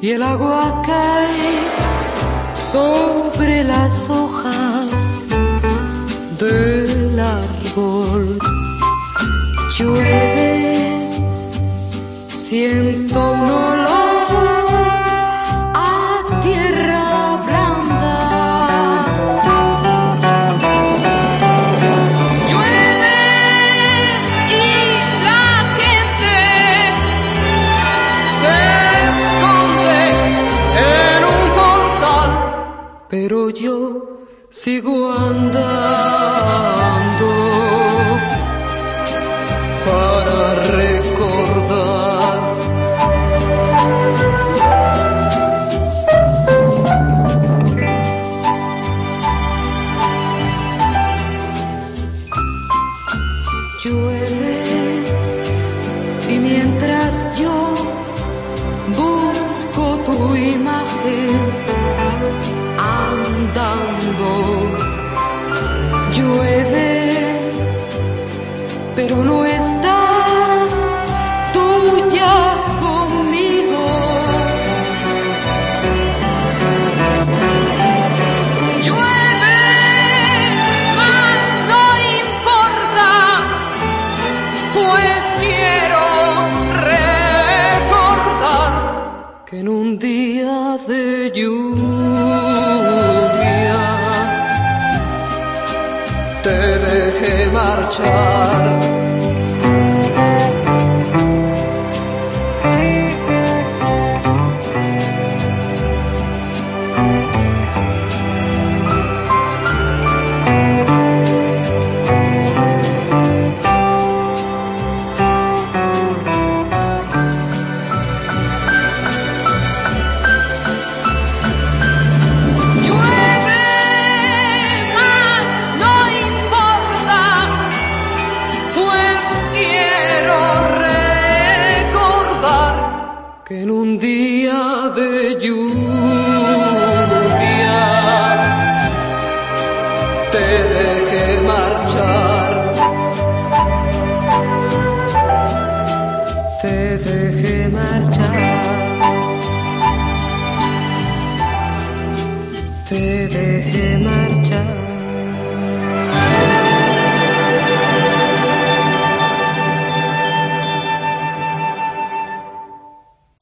y el agua cae sobre las hojas del árbol. Llueve, siento pero yo sigo andando para recordar. Llueve y mientras yo busco tu imagen que en un día de lluvia te dejé marchar. quiero recordar que en un día de lluvia te dejé marchar. Te dejé marchar. Te dejé marchar.